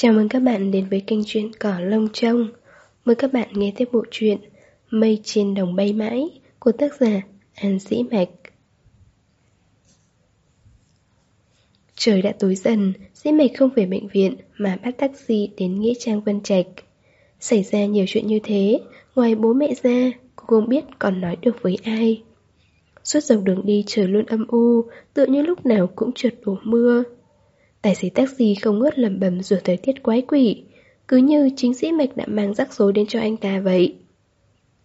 Chào mừng các bạn đến với kênh truyện Cỏ Lông Trông. Mời các bạn nghe tiếp bộ truyện Mây trên đồng bay mãi của tác giả An Sĩ Mạch. Trời đã tối dần, Sĩ Mạch không về bệnh viện mà bắt taxi đến Nghĩa Trang Vân Trạch. Xảy ra nhiều chuyện như thế, ngoài bố mẹ ra, cô không biết còn nói được với ai. Suốt dọc đường đi trời luôn âm u, tựa như lúc nào cũng trượt đổ mưa. Tài xế taxi không ngớt lẩm bẩm rồi thời tiết quái quỷ. Cứ như chính sĩ Mạch đã mang rắc rối đến cho anh ta vậy.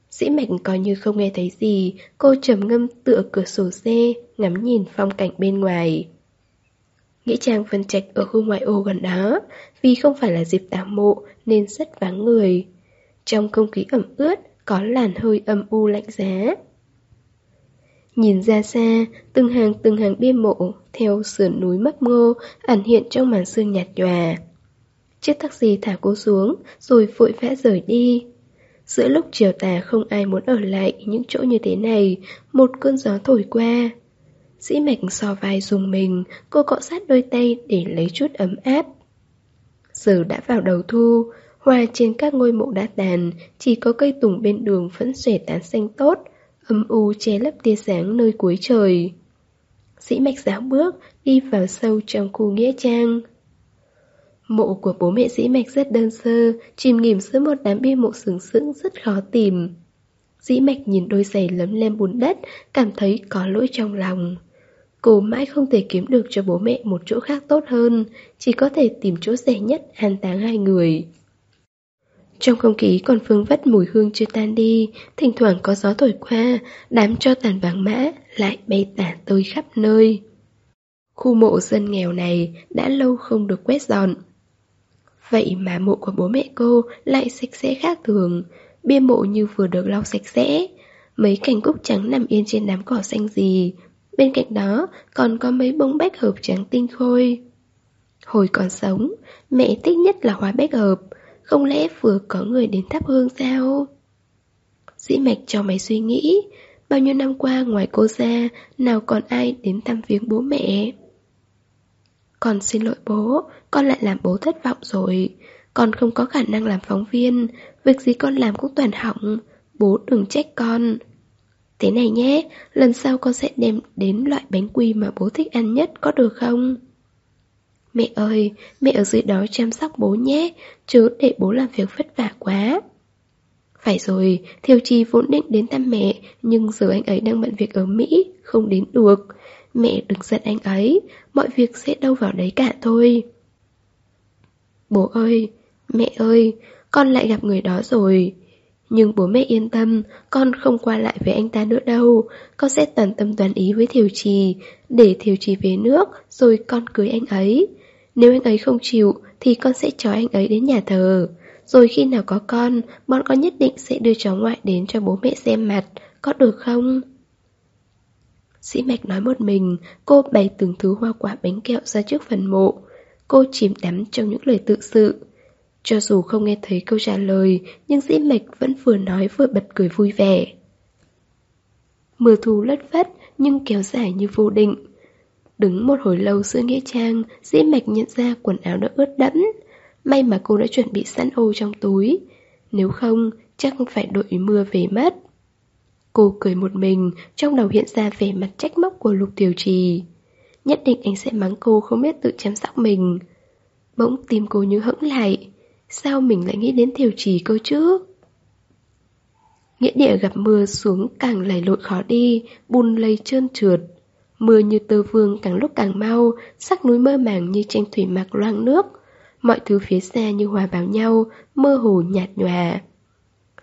Sĩ Mạch coi như không nghe thấy gì, Cô trầm ngâm tựa cửa sổ xe, Ngắm nhìn phong cảnh bên ngoài. Nghĩa trang phân trạch ở khu ngoại ô gần đó, Vì không phải là dịp tảo mộ Nên rất vắng người. Trong không khí ẩm ướt, Có làn hơi âm u lạnh giá. Nhìn ra xa, từng hàng từng hàng bia mộ theo sườn núi mấp ngô ẩn hiện trong màn sương nhạt nhòa. Chiếc taxi thả cô xuống rồi vội vã rời đi. Giữa lúc chiều tà không ai muốn ở lại những chỗ như thế này, một cơn gió thổi qua. Dĩ mạch so vai dùng mình, cô cọ sát đôi tay để lấy chút ấm áp. Giờ đã vào đầu thu, hoa trên các ngôi mộ đã tàn, chỉ có cây tùng bên đường vẫn xòe tán xanh tốt, âm u che lấp tia sáng nơi cuối trời. Sĩ mạch giáo bước, đi vào sâu trong khu nghĩa trang. Mộ của bố mẹ sĩ mạch rất đơn sơ, chìm nghỉm giữa một đám bia mộ sừng sững rất khó tìm. Dĩ mạch nhìn đôi giày lấm lem bùn đất, cảm thấy có lỗi trong lòng. Cô mãi không thể kiếm được cho bố mẹ một chỗ khác tốt hơn, chỉ có thể tìm chỗ rẻ nhất an táng hai người. Trong không khí còn phương vất mùi hương chưa tan đi, thỉnh thoảng có gió thổi qua, đám cho tàn vàng mã lại bay tả tơi khắp nơi. Khu mộ dân nghèo này đã lâu không được quét dọn. Vậy mà mộ của bố mẹ cô lại sạch sẽ khác thường, bia mộ như vừa được lau sạch sẽ. Mấy cành cúc trắng nằm yên trên đám cỏ xanh gì, bên cạnh đó còn có mấy bông bách hợp trắng tinh khôi. Hồi còn sống, mẹ thích nhất là hoa bách hợp, không lẽ vừa có người đến thắp hương sao? Dĩ mạch cho mày suy nghĩ, Bao nhiêu năm qua ngoài cô ra, Nào còn ai đến thăm viếng bố mẹ Con xin lỗi bố, Con lại làm bố thất vọng rồi Con không có khả năng làm phóng viên, Việc gì con làm cũng toàn hỏng Bố đừng trách con Thế này nhé, Lần sau con sẽ đem đến loại bánh quy mà bố thích ăn nhất Có được không? Mẹ ơi, mẹ ở dưới đó chăm sóc bố nhé, chứ để bố làm việc vất vả quá. Phải rồi, Thiều Trì vốn định đến thăm mẹ, nhưng giờ anh ấy đang bận việc ở Mỹ, không đến được. Mẹ đừng giận anh ấy, mọi việc sẽ đâu vào đấy cả thôi. Bố ơi, mẹ ơi, con lại gặp người đó rồi. Nhưng bố mẹ yên tâm, con không qua lại với anh ta nữa đâu. Con sẽ toàn tâm toàn ý với Thiều Trì, để Thiều Trì về nước, rồi con cưới anh ấy. Nếu anh ấy không chịu, thì con sẽ cho anh ấy đến nhà thờ. Rồi khi nào có con, Bọn con nhất định sẽ đưa cháu ngoại đến cho bố mẹ xem mặt. Có được không? Sĩ Mạch nói một mình, Cô bày từng thứ hoa quả bánh kẹo ra trước phần mộ. Cô chìm đắm trong những lời tự sự. Cho dù không nghe thấy câu trả lời, Nhưng Sĩ Mạch vẫn vừa nói vừa bật cười vui vẻ. Mưa thu lất vất nhưng kéo dài như vô định. Đứng một hồi lâu giữa nghĩa trang, dĩ mạch nhận ra quần áo đã ướt đẫm. May mà cô đã chuẩn bị sẵn ô trong túi. Nếu không, chắc phải đội mưa về mất. Cô cười một mình, trong đầu hiện ra vẻ mặt trách móc của Lục Tiểu Trì. Nhất định anh sẽ mắng cô không biết tự chăm sóc mình. Bỗng tim cô như hững lại. Sao mình lại nghĩ đến Tiểu Trì cơ chứ? Nghĩa địa gặp mưa xuống càng lầy lội khó đi, bùn lầy trơn trượt. Mưa như tơ vương càng lúc càng mau, sắc núi mơ màng như tranh thủy mặc loang nước. Mọi thứ phía xa như hòa vào nhau, mơ hồ nhạt nhòa.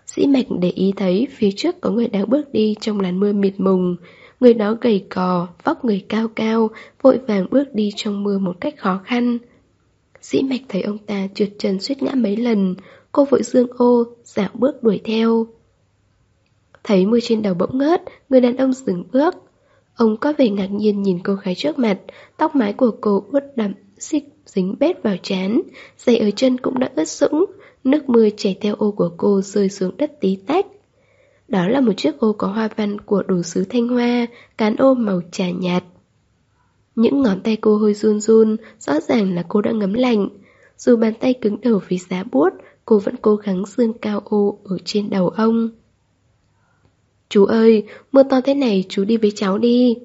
Sĩ mạch để ý thấy phía trước có người đang bước đi trong làn mưa mịt mùng. Người đó gầy cò, vóc người cao cao, vội vàng bước đi trong mưa một cách khó khăn. Sĩ mạch thấy ông ta trượt chân suýt ngã mấy lần, cô vội dương ô, dạo bước đuổi theo. Thấy mưa trên đầu bỗng ngớt, người đàn ông dừng bước. Ông có vẻ ngạc nhiên nhìn cô gái trước mặt, tóc mái của cô ướt đậm, xích dính bết vào chán, giày ở chân cũng đã ướt sũng, nước mưa chảy theo ô của cô rơi xuống đất tí tách. Đó là một chiếc ô có hoa văn của đồ sứ thanh hoa, cán ô màu trà nhạt. Những ngón tay cô hơi run run, rõ ràng là cô đã ngấm lạnh. Dù bàn tay cứng đầu vì giá buốt, cô vẫn cố gắng dương cao ô ở trên đầu ông. Chú ơi, mưa to thế này chú đi với cháu đi.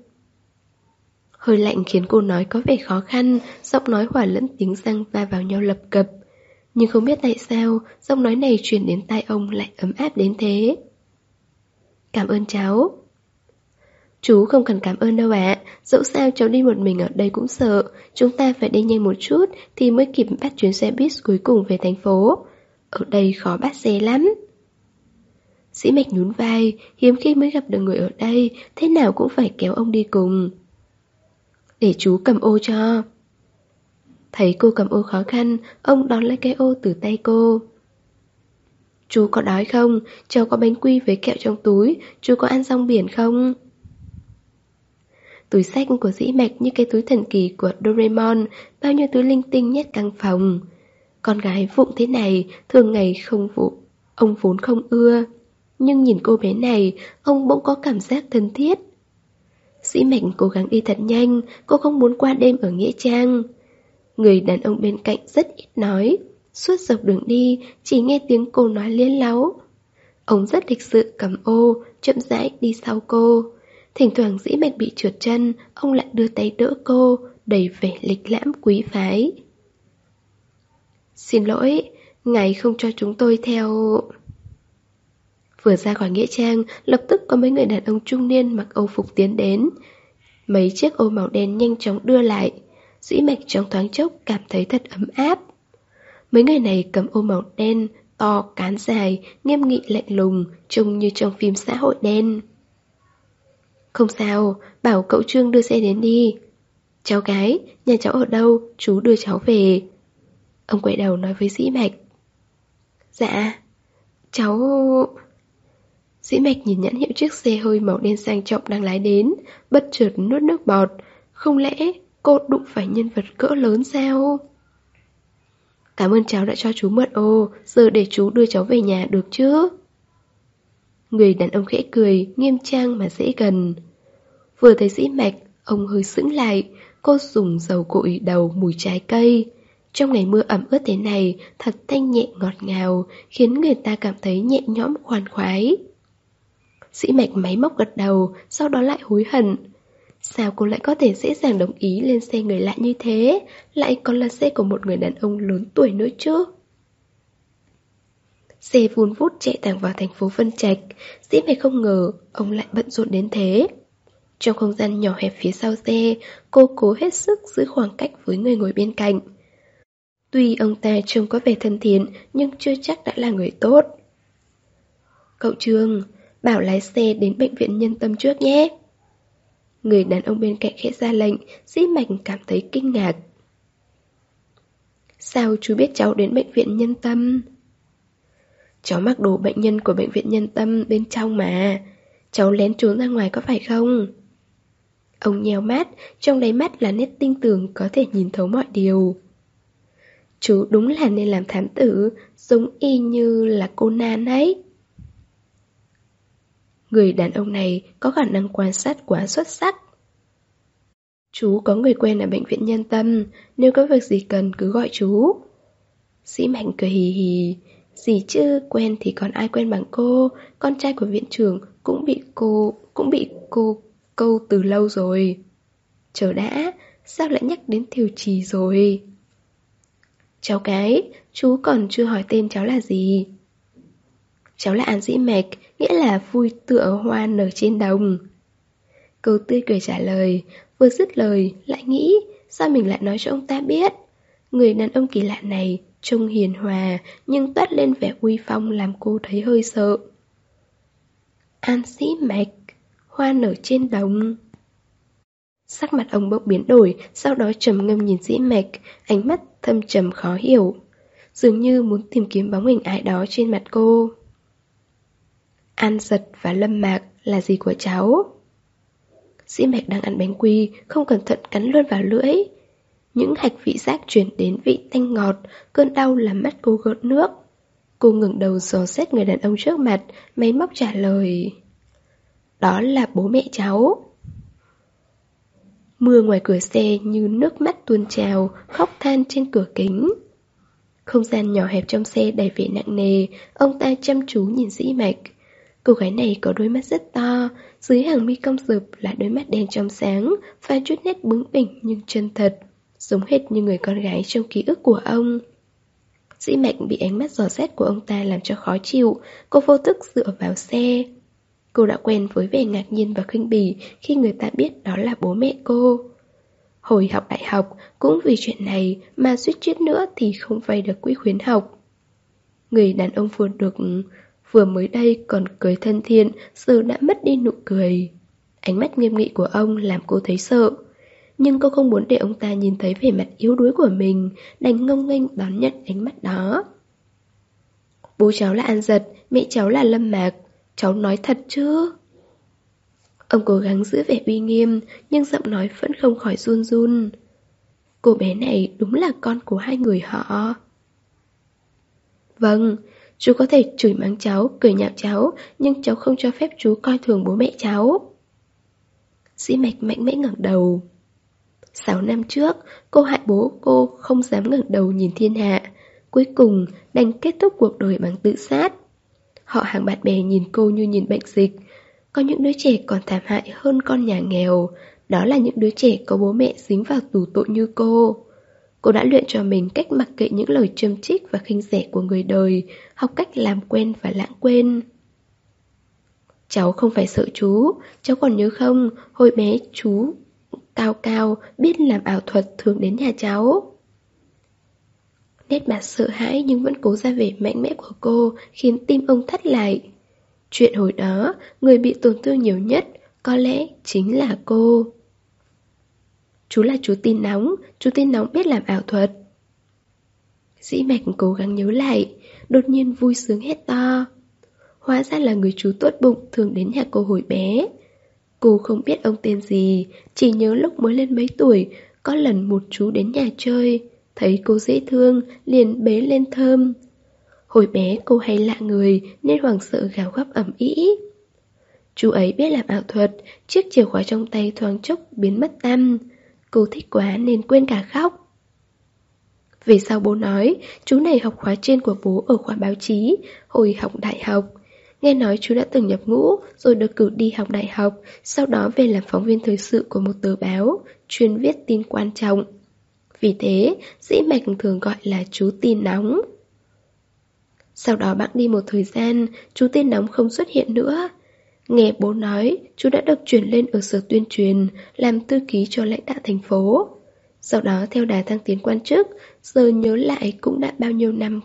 Hơi lạnh khiến cô nói có vẻ khó khăn, giọng nói hòa lẫn tiếng răng va vào nhau lập cập. Nhưng không biết tại sao, giọng nói này truyền đến tai ông lại ấm áp đến thế. Cảm ơn cháu. Chú không cần cảm ơn đâu ạ, dẫu sao cháu đi một mình ở đây cũng sợ, chúng ta phải đi nhanh một chút thì mới kịp bắt chuyến xe buýt cuối cùng về thành phố. Ở đây khó bắt xe lắm. Sĩ mạch nhún vai, hiếm khi mới gặp được người ở đây, thế nào cũng phải kéo ông đi cùng. Để chú cầm ô cho. Thấy cô cầm ô khó khăn, ông đón lấy cái ô từ tay cô. Chú có đói không? Cháu có bánh quy với kẹo trong túi, chú có ăn rong biển không? Túi sách của dĩ mạch như cái túi thần kỳ của Doraemon, bao nhiêu túi linh tinh nhét căng phòng. Con gái vụng thế này, thường ngày không vụ, ông vốn không ưa. Nhưng nhìn cô bé này, ông bỗng có cảm giác thân thiết. Sĩ Mệnh cố gắng đi thật nhanh, cô không muốn qua đêm ở Nghĩa Trang. Người đàn ông bên cạnh rất ít nói, suốt dọc đường đi chỉ nghe tiếng cô nói liên láu. Ông rất lịch sự cầm ô, chậm rãi đi sau cô. Thỉnh thoảng dĩ mạch bị trượt chân, ông lại đưa tay đỡ cô, đầy vẻ lịch lãm quý phái. Xin lỗi, ngài không cho chúng tôi theo... Vừa ra khỏi Nghĩa Trang, lập tức có mấy người đàn ông trung niên mặc âu phục tiến đến. Mấy chiếc ô màu đen nhanh chóng đưa lại. Dĩ mạch trong thoáng chốc cảm thấy thật ấm áp. Mấy người này cầm ô màu đen, to, cán dài, nghiêm nghị lạnh lùng, trông như trong phim xã hội đen. Không sao, bảo cậu Trương đưa xe đến đi. Cháu gái, nhà cháu ở đâu, chú đưa cháu về. Ông quay đầu nói với Dĩ Mạch. Dạ, cháu... Dĩ Mạch nhìn nhãn hiệu chiếc xe hơi màu đen sang trọng đang lái đến, bất chợt nuốt nước bọt. Không lẽ cô đụng phải nhân vật cỡ lớn sao? Cảm ơn cháu đã cho chú mượn ô, giờ để chú đưa cháu về nhà được chứ? Người đàn ông khẽ cười, nghiêm trang mà dễ gần. Vừa thấy dĩ mạch, ông hơi sững lại, cô dùng dầu cội đầu mùi trái cây. Trong ngày mưa ẩm ướt thế này, thật thanh nhẹ ngọt ngào, khiến người ta cảm thấy nhẹ nhõm khoan khoái. Sĩ mạch máy móc gật đầu, sau đó lại hối hận. Sao cô lại có thể dễ dàng đồng ý lên xe người lạ như thế, lại còn là xe của một người đàn ông lớn tuổi nữa chứ? Xe vun vút chạy thẳng vào thành phố Vân Trạch, dĩ mạch không ngờ ông lại bận rộn đến thế. Trong không gian nhỏ hẹp phía sau xe, cô cố hết sức giữ khoảng cách với người ngồi bên cạnh. Tuy ông ta trông có vẻ thân thiện, nhưng chưa chắc đã là người tốt. Cậu Trương, bảo lái xe đến bệnh viện nhân tâm trước nhé. Người đàn ông bên cạnh khẽ ra lệnh, dĩ mạch cảm thấy kinh ngạc. Sao chú biết cháu đến bệnh viện nhân tâm? Cháu mặc đồ bệnh nhân của bệnh viện nhân tâm bên trong mà. Cháu lén trốn ra ngoài có phải không? Ông nheo mắt, trong đáy mắt là nét tinh tường có thể nhìn thấu mọi điều. Chú đúng là nên làm thám tử, giống y như là cô Nan ấy. Người đàn ông này có khả năng quan sát quá xuất sắc. Chú có người quen ở bệnh viện nhân tâm, nếu có việc gì cần cứ gọi chú. Sĩ Mạnh cười hì hì, gì chứ quen thì còn ai quen bằng cô, con trai của viện trưởng cũng bị cô, cũng bị cô câu từ lâu rồi. Chờ đã, sao lại nhắc đến thiều trì rồi? Cháu cái, chú còn chưa hỏi tên cháu là gì? Cháu là An Dĩ Mạch, nghĩa là vui tựa hoa nở trên đồng. Câu tươi cười trả lời, vừa dứt lời, lại nghĩ, sao mình lại nói cho ông ta biết? Người đàn ông kỳ lạ này, trông hiền hòa, nhưng toát lên vẻ uy phong làm cô thấy hơi sợ. An sĩ Mạch hoa nở trên đồng. Sắc mặt ông bỗng biến đổi, sau đó trầm ngâm nhìn dĩ mạch, ánh mắt thâm trầm khó hiểu. Dường như muốn tìm kiếm bóng hình ai đó trên mặt cô. An giật và lâm mạc là gì của cháu? Sĩ mạch đang ăn bánh quy, không cẩn thận cắn luôn vào lưỡi. Những hạch vị giác chuyển đến vị tanh ngọt, cơn đau làm mắt cô gợn nước. Cô ngừng đầu dò xét người đàn ông trước mặt, máy móc trả lời. Đó là bố mẹ cháu Mưa ngoài cửa xe như nước mắt tuôn trào Khóc than trên cửa kính Không gian nhỏ hẹp trong xe đầy vẻ nặng nề, ông ta chăm chú nhìn dĩ mạch. Cô gái này có đôi mắt rất to, dưới hàng mi cong rụp là đôi mắt đen trong sáng và chút nét bướng bỉnh nhưng chân thật, giống hệt như người con gái trong ký ức của ông. Dĩ mạnh bị ánh mắt giò xét của ông ta làm cho khó chịu, cô vô thức dựa vào xe. Cô đã quen với vẻ ngạc nhiên và khinh bỉ khi người ta biết đó là bố mẹ cô. Hồi học đại học, cũng vì chuyện này mà suýt chết nữa thì không vay được quỹ khuyến học. Người đàn ông vừa được vừa mới đây còn cười thân thiện, giờ đã mất đi nụ cười. Ánh mắt nghiêm nghị của ông làm cô thấy sợ. Nhưng cô không muốn để ông ta nhìn thấy vẻ mặt yếu đuối của mình, đành ngông nghênh đón nhận ánh mắt đó. Bố cháu là An Giật, mẹ cháu là Lâm Mạc, cháu nói thật chứ? Ông cố gắng giữ vẻ uy nghiêm, nhưng giọng nói vẫn không khỏi run run. Cô bé này đúng là con của hai người họ. Vâng, chú có thể chửi mắng cháu, cười nhạo cháu, nhưng cháu không cho phép chú coi thường bố mẹ cháu. Dĩ mạch mạnh mẽ ngẩng đầu. Sáu năm trước, cô hại bố cô không dám ngẩng đầu nhìn thiên hạ. Cuối cùng, đành kết thúc cuộc đời bằng tự sát. Họ hàng bạn bè nhìn cô như nhìn bệnh dịch, có những đứa trẻ còn thảm hại hơn con nhà nghèo Đó là những đứa trẻ có bố mẹ dính vào tù tội như cô Cô đã luyện cho mình cách mặc kệ những lời châm trích và khinh rẻ của người đời Học cách làm quen và lãng quên. Cháu không phải sợ chú Cháu còn nhớ không Hồi bé chú Cao cao biết làm ảo thuật thường đến nhà cháu. Nét mặt sợ hãi nhưng vẫn cố ra vẻ mạnh mẽ của cô Khiến tim ông thắt lại. Chuyện hồi đó, người bị tổn thương nhiều nhất có lẽ chính là cô. Chú là chú tin nóng, chú tin nóng biết làm ảo thuật. Dĩ mạch cố gắng nhớ lại, đột nhiên vui sướng hét to. Hóa ra là người chú tốt bụng thường đến nhà cô hồi bé. Cô không biết ông tên gì, chỉ nhớ lúc mới lên mấy tuổi, có lần một chú đến nhà chơi, thấy cô dễ thương, liền bế lên thơm, Hồi bé cô hay lạ người nên hoàng sợ gào gấp ẩm ý. Chú ấy biết làm ảo thuật, chiếc chìa khóa trong tay thoáng chốc biến mất tâm. Cô thích quá nên quên cả khóc. Về sau bố nói, chú này học khóa trên của bố ở khoa báo chí, hồi học đại học. Nghe nói chú đã từng nhập ngũ, rồi được cử đi học đại học, sau đó về làm phóng viên thời sự của một tờ báo, chuyên viết tin quan trọng. Vì thế, dĩ mạch thường gọi là chú tin nóng. Sau đó bạn đi một thời gian, chú tin nóng không xuất hiện nữa. Nghe bố nói, chú đã được chuyển lên ở sở tuyên truyền, làm thư ký cho lãnh đạo thành phố. Sau đó theo đà thăng tiến quan chức, giờ nhớ lại cũng đã bao nhiêu năm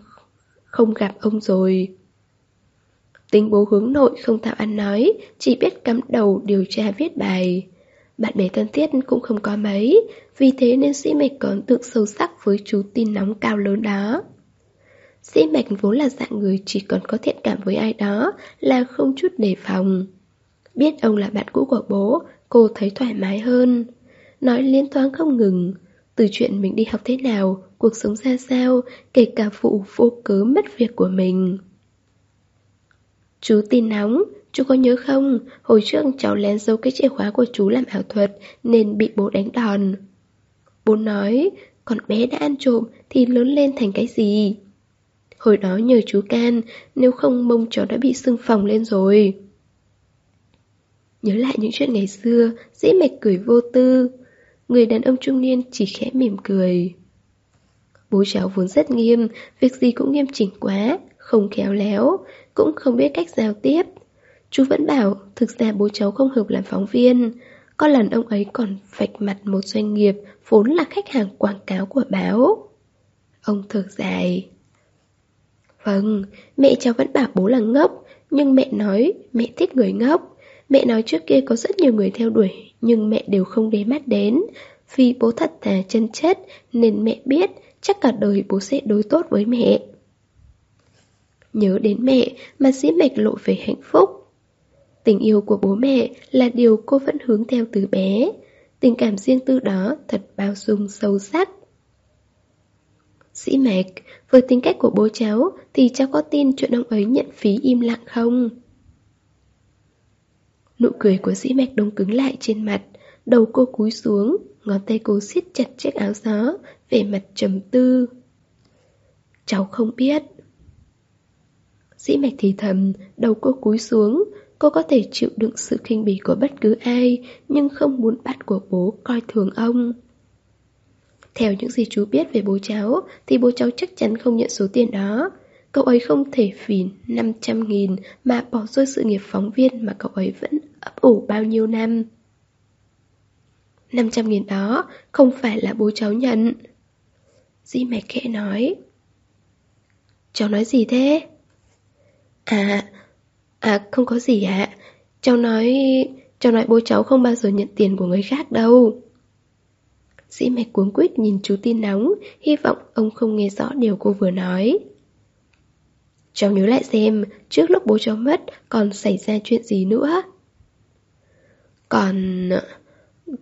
không gặp ông rồi. Tính bố hướng nội không thạo ăn nói, chỉ biết cắm đầu điều tra viết bài. Bạn bè thân thiết cũng không có mấy, vì thế nên sĩ mạch có ấn tượng sâu sắc với chú tin nóng cao lớn đó. Sĩ Mạch vốn là dạng người chỉ còn có thiện cảm với ai đó là không chút đề phòng. Biết ông là bạn cũ của bố, cô thấy thoải mái hơn. Nói liên thoáng không ngừng, từ chuyện mình đi học thế nào, cuộc sống ra sao, kể cả phụ vô cớ mất việc của mình. Chú tin nóng, chú có nhớ không, hồi trước cháu lén giấu cái chìa khóa của chú làm ảo thuật nên bị bố đánh đòn. Bố nói, con bé đã ăn trộm thì lớn lên thành cái gì? Hồi đó nhờ chú can, nếu không mông chó đã bị sưng phồng lên rồi. Nhớ lại những chuyện ngày xưa, dĩ mạch cười vô tư. Người đàn ông trung niên chỉ khẽ mỉm cười. Bố cháu vốn rất nghiêm, việc gì cũng nghiêm chỉnh quá, không khéo léo, cũng không biết cách giao tiếp. Chú vẫn bảo, thực ra bố cháu không hợp làm phóng viên. Có lần ông ấy còn vạch mặt một doanh nghiệp vốn là khách hàng quảng cáo của báo. Ông thở dài. Vâng, mẹ cháu vẫn bảo bố là ngốc, nhưng mẹ nói mẹ thích người ngốc. Mẹ nói trước kia có rất nhiều người theo đuổi, nhưng mẹ đều không để mắt đến. Vì bố thật thà chân chất, nên mẹ biết chắc cả đời bố sẽ đối tốt với mẹ. Nhớ đến mẹ mà dĩ mạch lộ về hạnh phúc. Tình yêu của bố mẹ là điều cô vẫn hướng theo từ bé. Tình cảm riêng tư đó thật bao dung sâu sắc. Sĩ Mạc, với tính cách của bố cháu thì cháu có tin chuyện ông ấy nhận phí im lặng không? Nụ cười của Sĩ Mạc đông cứng lại trên mặt, đầu cô cúi xuống, ngón tay cô siết chặt chiếc áo gió, vẻ mặt trầm tư. Cháu không biết Dĩ mạch thì thầm, đầu cô cúi xuống Cô có thể chịu đựng sự khinh bỉ của bất cứ ai Nhưng không muốn bạn của bố coi thường ông theo những gì chú biết về bố cháu Thì bố cháu chắc chắn không nhận số tiền đó Cậu ấy không thể vì 500 nghìn mà bỏ rơi sự nghiệp phóng viên mà cậu ấy vẫn ấp ủ bao nhiêu năm. 500 nghìn đó không phải là bố cháu nhận. Di mẹ khẽ nói. Cháu nói gì thế? À, à không có gì ạ. Cháu nói, cháu nói bố cháu không bao giờ nhận tiền của người khác đâu. Dĩ mạch cuống quýt nhìn chú tin nóng, hy vọng ông không nghe rõ điều cô vừa nói. Cháu nhớ lại xem, trước lúc bố cháu mất còn xảy ra chuyện gì nữa. Còn...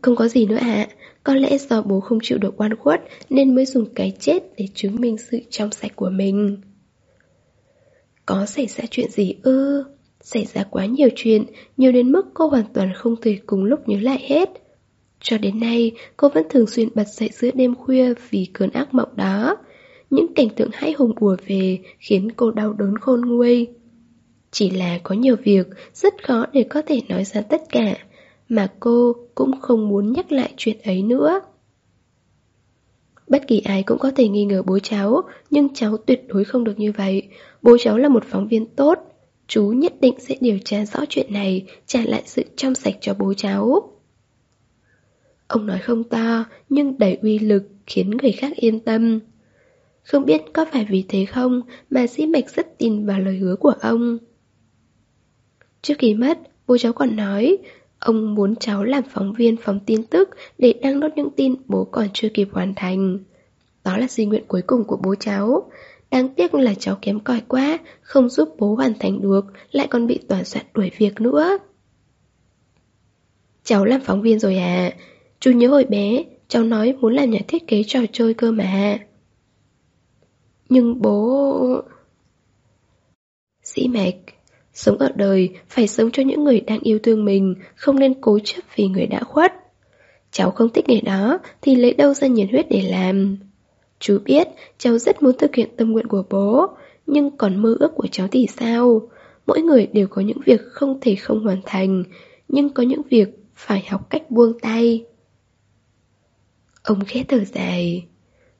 Không có gì nữa ạ, có lẽ do bố không chịu được oan khuất nên mới dùng cái chết để chứng minh sự trong sạch của mình. Có xảy ra chuyện gì ư? Xảy ra quá nhiều chuyện, nhiều đến mức cô hoàn toàn không thể cùng lúc nhớ lại hết. Cho đến nay, cô vẫn thường xuyên bật dậy giữa đêm khuya vì cơn ác mộng đó. Những cảnh tượng hãi hùng ùa về khiến cô đau đớn khôn nguôi. Chỉ là có nhiều việc rất khó để có thể nói ra tất cả, mà cô cũng không muốn nhắc lại chuyện ấy nữa. Bất kỳ ai cũng có thể nghi ngờ bố cháu, nhưng cháu tuyệt đối không được như vậy. Bố cháu là một phóng viên tốt, chú nhất định sẽ điều tra rõ chuyện này, trả lại sự trong sạch cho bố cháu. Ông nói không to, nhưng đầy uy lực, khiến người khác yên tâm. Không biết có phải vì thế không mà Sĩ Mạch rất tin vào lời hứa của ông. Trước khi mất, bố cháu còn nói ông muốn cháu làm phóng viên phóng tin tức để đăng nốt những tin bố còn chưa kịp hoàn thành. Đó là di nguyện cuối cùng của bố cháu. Đáng tiếc là cháu kém cỏi quá, không giúp bố hoàn thành được, lại còn bị tòa soạn đuổi việc nữa. Cháu làm phóng viên rồi à? Chú nhớ hồi bé, cháu nói muốn làm nhà thiết kế trò chơi cơ mà. Nhưng bố... Sĩ mạch Sống ở đời, phải sống cho những người đang yêu thương mình, không nên cố chấp vì người đã khuất. Cháu không thích nghề đó, thì lấy đâu ra nhiệt huyết để làm. Chú biết, cháu rất muốn thực hiện tâm nguyện của bố, nhưng còn mơ ước của cháu thì sao? Mỗi người đều có những việc không thể không hoàn thành, nhưng có những việc phải học cách buông tay. Ông khẽ thở dài.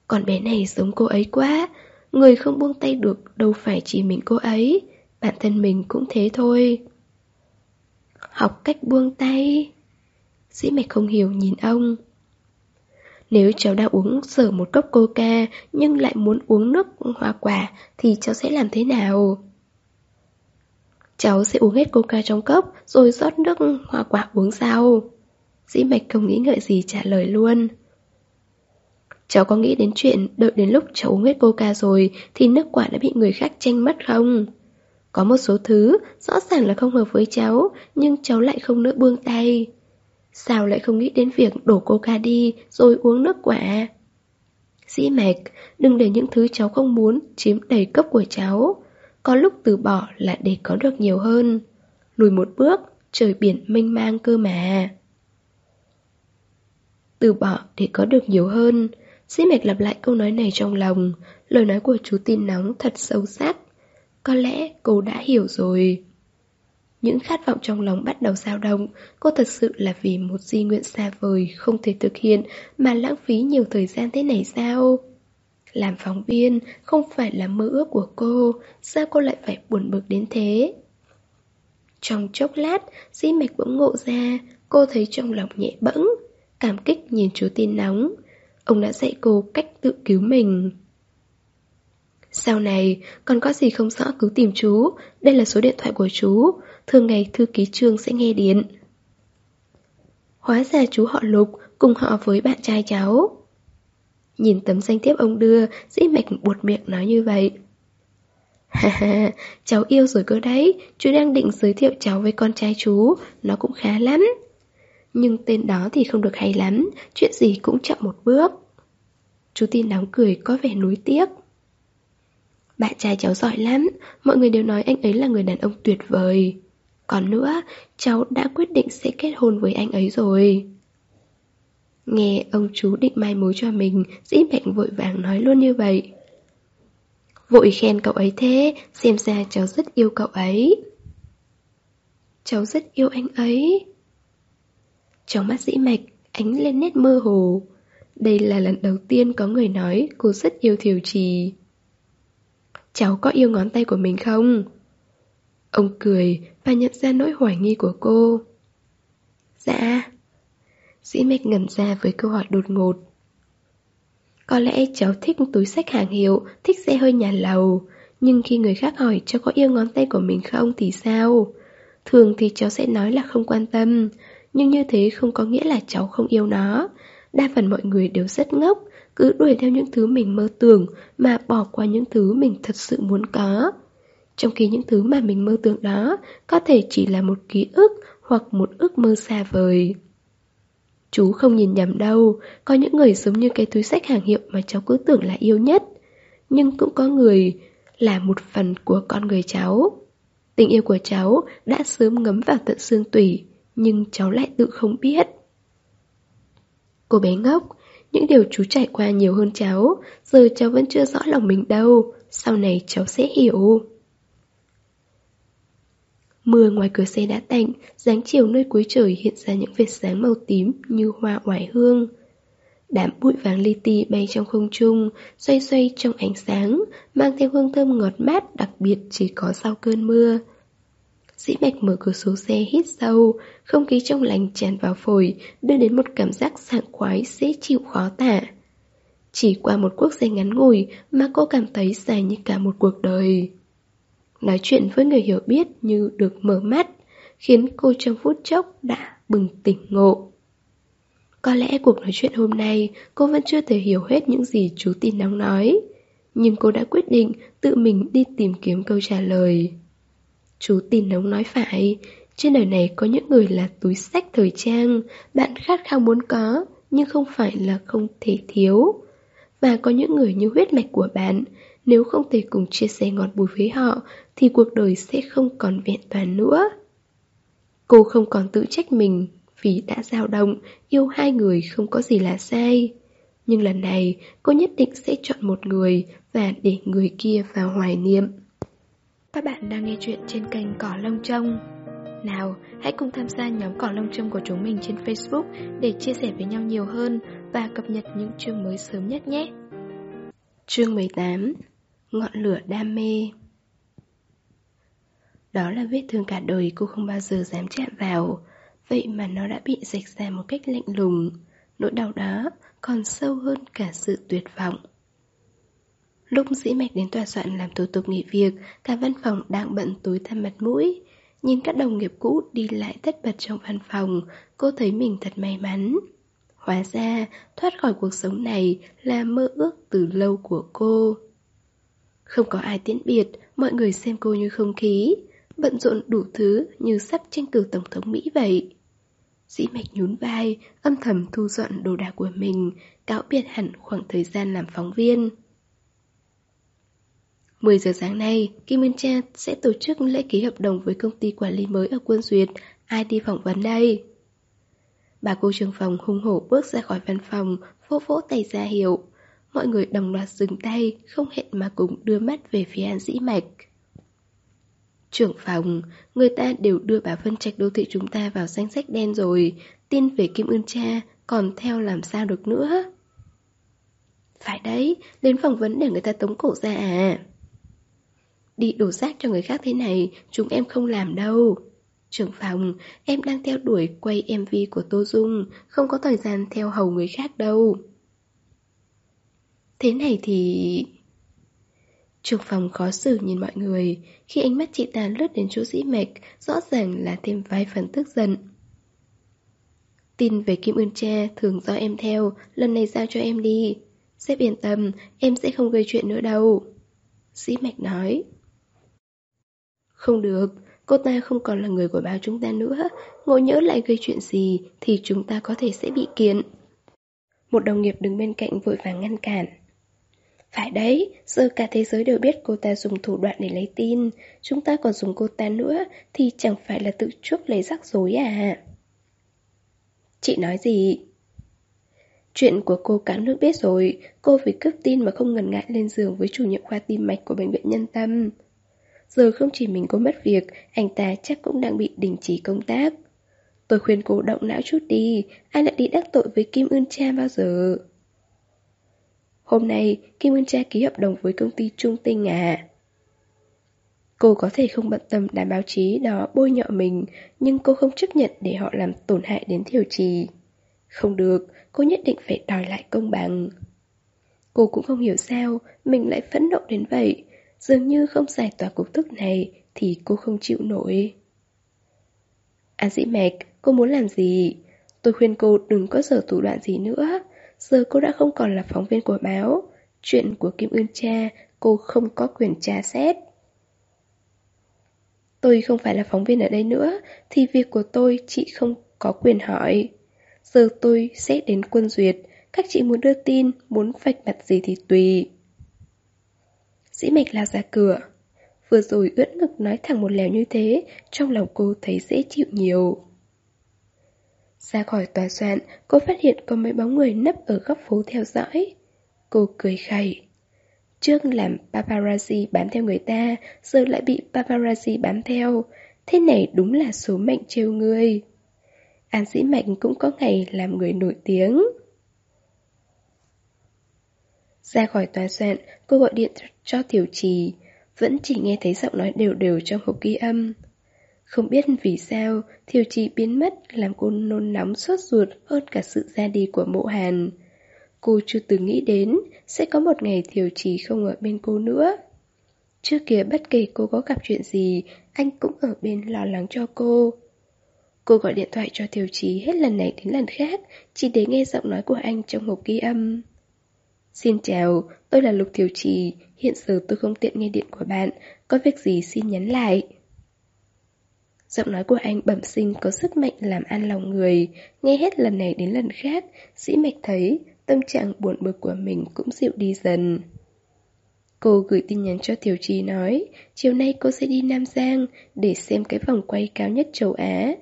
Con bé này giống cô ấy quá, Người không buông tay được đâu phải chỉ mình cô ấy. Bản thân mình cũng thế thôi. Học cách buông tay. Dĩ mạch không hiểu nhìn ông. Nếu cháu đã uống sở một cốc coca Nhưng lại muốn uống nước hoa quả Thì cháu sẽ làm thế nào? Cháu sẽ uống hết coca trong cốc Rồi rót nước hoa quả uống sau. Dĩ mạch không nghĩ ngợi gì trả lời luôn. Cháu có nghĩ đến chuyện đợi đến lúc cháu uống hết coca rồi thì nước quả đã bị người khác tranh mất không? Có một số thứ rõ ràng là không hợp với cháu nhưng cháu lại không nỡ buông tay. Sao lại không nghĩ đến việc đổ coca đi rồi uống nước quả? Dĩ mạch, đừng để những thứ cháu không muốn chiếm đầy cốc của cháu. Có lúc từ bỏ là để có được nhiều hơn. Lùi một bước, trời biển mênh mang cơ mà. Từ bỏ để có được nhiều hơn Sĩ mạch lặp lại câu nói này trong lòng. Lời nói của chú tin nóng thật sâu sắc. Có lẽ cô đã hiểu rồi. Những khát vọng trong lòng bắt đầu dao động. Cô thật sự là vì một di nguyện xa vời Không thể thực hiện Mà lãng phí nhiều thời gian thế này sao? Làm phóng viên Không phải là mơ ước của cô. Sao cô lại phải buồn bực đến thế? Trong chốc lát Dĩ mạch bỗng ngộ ra. Cô thấy trong lòng nhẹ bẫng. Cảm kích nhìn chú tin nóng. Ông đã dạy cô cách tự cứu mình. Sau này còn có gì không rõ cứ tìm chú. Đây là số điện thoại của chú. Thường ngày thư ký trương sẽ nghe điện. Hóa ra chú họ Lục cùng họ với bạn trai cháu. Nhìn tấm danh thiếp ông đưa Dĩ mạch buột miệng nói như vậy. Ha ha, cháu yêu rồi cơ đấy. Chú đang định giới thiệu cháu với con trai chú. Nó cũng khá lắm nhưng tên đó thì không được hay lắm Chuyện gì cũng chậm một bước. Chú tin đóng cười có vẻ nuối tiếc. Bạn trai cháu giỏi lắm Mọi người đều nói anh ấy là người đàn ông tuyệt vời. Còn nữa Cháu đã quyết định sẽ kết hôn với anh ấy rồi. Nghe ông chú định mai mối cho mình Dĩ mệnh vội vàng nói luôn như vậy. Vội khen cậu ấy thế, xem ra cháu rất yêu cậu ấy. Cháu rất yêu anh ấy. Trong mắt dĩ mạch, ánh lên nét mơ hồ. Đây là lần đầu tiên có người nói cô rất yêu Thiều Trì. Cháu có yêu ngón tay của mình không? Ông cười và nhận ra nỗi hoài nghi của cô. Dạ. Dĩ mạch ngẩn ra với câu hỏi đột ngột. Có lẽ cháu thích túi sách hàng hiệu, thích xe hơi nhà lầu. Nhưng khi người khác hỏi cháu có yêu ngón tay của mình không thì sao? Thường thì cháu sẽ nói là không quan tâm. Nhưng như thế không có nghĩa là cháu không yêu nó. Đa phần mọi người đều rất ngốc, cứ đuổi theo những thứ mình mơ tưởng mà bỏ qua những thứ mình thật sự muốn có. Trong khi những thứ mà mình mơ tưởng đó có thể chỉ là một ký ức hoặc một ước mơ xa vời. Chú không nhìn nhầm đâu, có những người giống như cái túi sách hàng hiệu mà cháu cứ tưởng là yêu nhất. Nhưng cũng có người là một phần của con người cháu. Tình yêu của cháu đã sớm ngấm vào tận xương tủy, nhưng cháu lại tự không biết. Cô bé ngốc, những điều chú trải qua nhiều hơn cháu, giờ cháu vẫn chưa rõ lòng mình đâu, sau này cháu sẽ hiểu. Mưa ngoài cửa xe đã tạnh, dáng chiều nơi cuối trời hiện ra những vệt sáng màu tím như hoa oải hương. Đám bụi vàng li ti bay trong không trung, xoay xoay trong ánh sáng, mang theo hương thơm ngọt mát đặc biệt chỉ có sau cơn mưa. Dĩ mạch mở cửa sổ xe hít sâu, không khí trong lành tràn vào phổi, đưa đến một cảm giác sảng khoái, dễ chịu khó tả. Chỉ qua một quốc xe ngắn ngủi mà cô cảm thấy dài như cả một cuộc đời. Nói chuyện với người hiểu biết như được mở mắt, khiến cô trong phút chốc đã bừng tỉnh ngộ. Có lẽ cuộc nói chuyện hôm nay cô vẫn chưa thể hiểu hết những gì chú tin nóng nói, nhưng cô đã quyết định tự mình đi tìm kiếm câu trả lời. Chú tin nóng nói phải, trên đời này có những người là túi sách thời trang, bạn khát khao muốn có, nhưng không phải là không thể thiếu. Và có những người như huyết mạch của bạn, nếu không thể cùng chia sẻ ngọt bùi với họ, thì cuộc đời sẽ không còn vẹn toàn nữa. Cô không còn tự trách mình vì đã dao động, yêu hai người không có gì là sai. Nhưng lần này, cô nhất định sẽ chọn một người và để người kia vào hoài niệm. Các bạn đang nghe chuyện trên kênh Cỏ Lông Trông. Nào, hãy cùng tham gia nhóm Cỏ Lông Trông của chúng mình trên Facebook để chia sẻ với nhau nhiều hơn và cập nhật những chương mới sớm nhất nhé. Chương 18 Ngọn lửa đam mê Đó là vết thương cả đời cô không bao giờ dám chạm vào Vậy mà nó đã bị rạch ra một cách lạnh lùng Nỗi đau đó còn sâu hơn cả sự tuyệt vọng Lúc dĩ mạch đến tòa soạn làm thủ tục nghỉ việc Cả văn phòng đang bận tối tăm mặt mũi Nhìn các đồng nghiệp cũ đi lại tất bật trong văn phòng Cô thấy mình thật may mắn Hóa ra, thoát khỏi cuộc sống này là mơ ước từ lâu của cô không có ai tiễn biệt, mọi người xem cô như không khí, bận rộn đủ thứ như sắp tranh cử tổng thống Mỹ vậy. Dĩ mạch nhún vai, âm thầm thu dọn đồ đạc của mình, cáo biệt hẳn khoảng thời gian làm phóng viên. 10 giờ sáng nay, Kim Minh Cha sẽ tổ chức lễ ký hợp đồng với công ty quản lý mới ở Quân Duyệt. Ai đi phỏng vấn đây? Bà cô trưởng phòng hung hổ bước ra khỏi văn phòng, vỗ vỗ tay ra hiệu. Mọi người đồng loạt dừng tay, không hẹn mà cùng đưa mắt về phía An Dĩ Mạch. Trưởng phòng, người ta đều đưa bà Vân Trạch đô thị chúng ta vào danh sách đen rồi, tin về Kim Ưn Cha, còn theo làm sao được nữa? Phải đấy, đến phỏng vấn để người ta tống cổ ra à? Đi đổ rác cho người khác thế này, chúng em không làm đâu. Trưởng phòng, em đang theo đuổi quay MV của Tô Dung, không có thời gian theo hầu người khác đâu. Thế này thì... trưởng phòng khó xử nhìn mọi người Khi ánh mắt chị ta lướt đến chỗ dĩ mạch Rõ ràng là thêm vài phần tức giận Tin về Kim Ưn Cha thường do em theo Lần này giao cho em đi Sếp yên tâm Em sẽ không gây chuyện nữa đâu Dĩ mạch nói không được Cô ta không còn là người của báo chúng ta nữa. Ngộ nhỡ lại gây chuyện gì Thì chúng ta có thể sẽ bị kiện. Một đồng nghiệp đứng bên cạnh vội vàng ngăn cản. Phải đấy, giờ cả thế giới đều biết cô ta dùng thủ đoạn để lấy tin. Chúng ta còn dùng cô ta nữa Thì chẳng phải là tự chuốc lấy rắc rối à? Chị nói gì? Chuyện của cô cả nước biết rồi, cô vì cướp tin mà không ngần ngại lên giường với chủ nhiệm khoa tim mạch của bệnh viện nhân tâm. Giờ không chỉ mình cô mất việc, anh ta chắc cũng đang bị đình chỉ công tác. Tôi khuyên cô động não chút đi, ai lại đi đắc tội với Kim Ưn Cha bao giờ? Hôm nay, Kim Ưn Cha ký hợp đồng với công ty Trung Tinh à? Cô có thể không bận tâm đám báo chí đó bôi nhọ mình, nhưng cô không chấp nhận để họ làm tổn hại đến thiểu trì. Không được, cô nhất định phải đòi lại công bằng. Cô cũng không hiểu sao mình lại phẫn nộ đến vậy. Dường như không giải tỏa cục tức này thì cô không chịu nổi. An dĩ mạch, cô muốn làm gì? Tôi khuyên cô đừng có sở thủ đoạn gì nữa. Giờ cô đã không còn là phóng viên của báo. Chuyện của Kim Ưn Cha, cô không có quyền tra xét. Tôi không phải là phóng viên ở đây nữa, thì việc của tôi chị không có quyền hỏi. Giờ tôi sẽ đến quân duyệt, các chị muốn đưa tin, muốn vạch mặt gì thì tùy. Dĩ mạch lao ra cửa. Vừa rồi ướt ngực nói thẳng một lèo như thế, trong lòng cô thấy dễ chịu nhiều. Ra khỏi tòa soạn, cô phát hiện có mấy bóng người nấp ở góc phố theo dõi. Cô cười khẩy. Trước làm paparazzi bám theo người ta, giờ lại bị paparazzi bám theo. Thế này đúng là số mệnh trêu người. An Dĩ Mạnh cũng có ngày làm người nổi tiếng. Ra khỏi tòa soạn, cô gọi điện cho Tiểu Trì, vẫn chỉ nghe thấy giọng nói đều đều trong hộp ghi âm. Không biết vì sao, Thiều Trì biến mất làm cô nôn nóng sốt ruột hơn cả sự ra đi của mộ hàn. Cô chưa từng nghĩ đến sẽ có một ngày Thiều Trì không ở bên cô nữa. Trước kia bất kể cô có gặp chuyện gì, anh cũng ở bên lo lắng cho cô. Cô gọi điện thoại cho Thiều Trì hết lần này đến lần khác, chỉ để nghe giọng nói của anh trong hộp ghi âm. Xin chào, tôi là Lục Thiều Trì, hiện giờ tôi không tiện nghe điện của bạn, có việc gì xin nhắn lại. Giọng nói của anh bẩm sinh có sức mạnh làm an lòng người, nghe hết lần này đến lần khác, sĩ mạch thấy tâm trạng buồn bực của mình cũng dịu đi dần. Cô gửi tin nhắn cho tiểu Trì nói, chiều nay cô sẽ đi Nam Giang để xem cái vòng quay cao nhất châu Á.